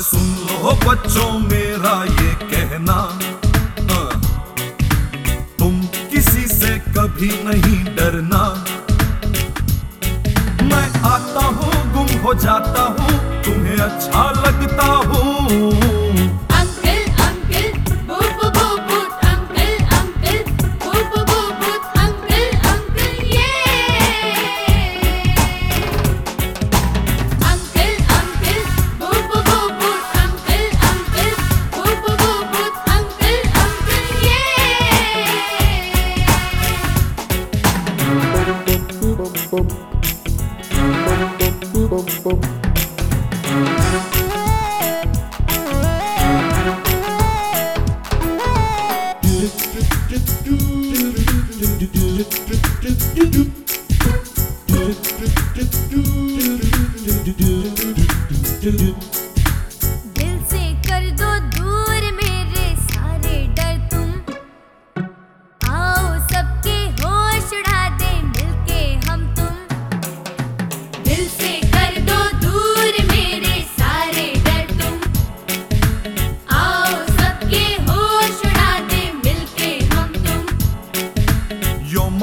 सुन लो बच्चों मेरा ये कहना। हाँ। तुम किसी से कभी नहीं डरना। मैं आता हूँ, गुम हो जाता हूँ, तुम्हें अच्छा लगता हूँ। do do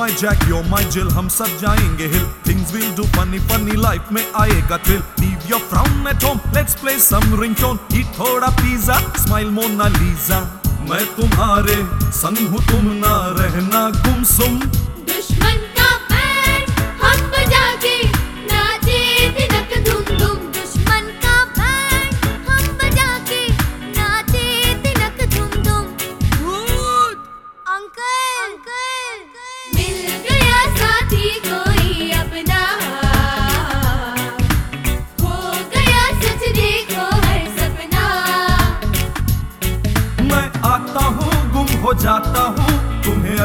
my Jack, you're my Jill हम सब जाएँगे हिल Things we'll do funny funny life में आएगा thrill Leave your frown at home, let's play some ringtone Eat थोड़ा पिज्जा, Mona Lisa मैं तुम्हारे संग हूँ तुम ना रहना गुमसुम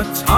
touch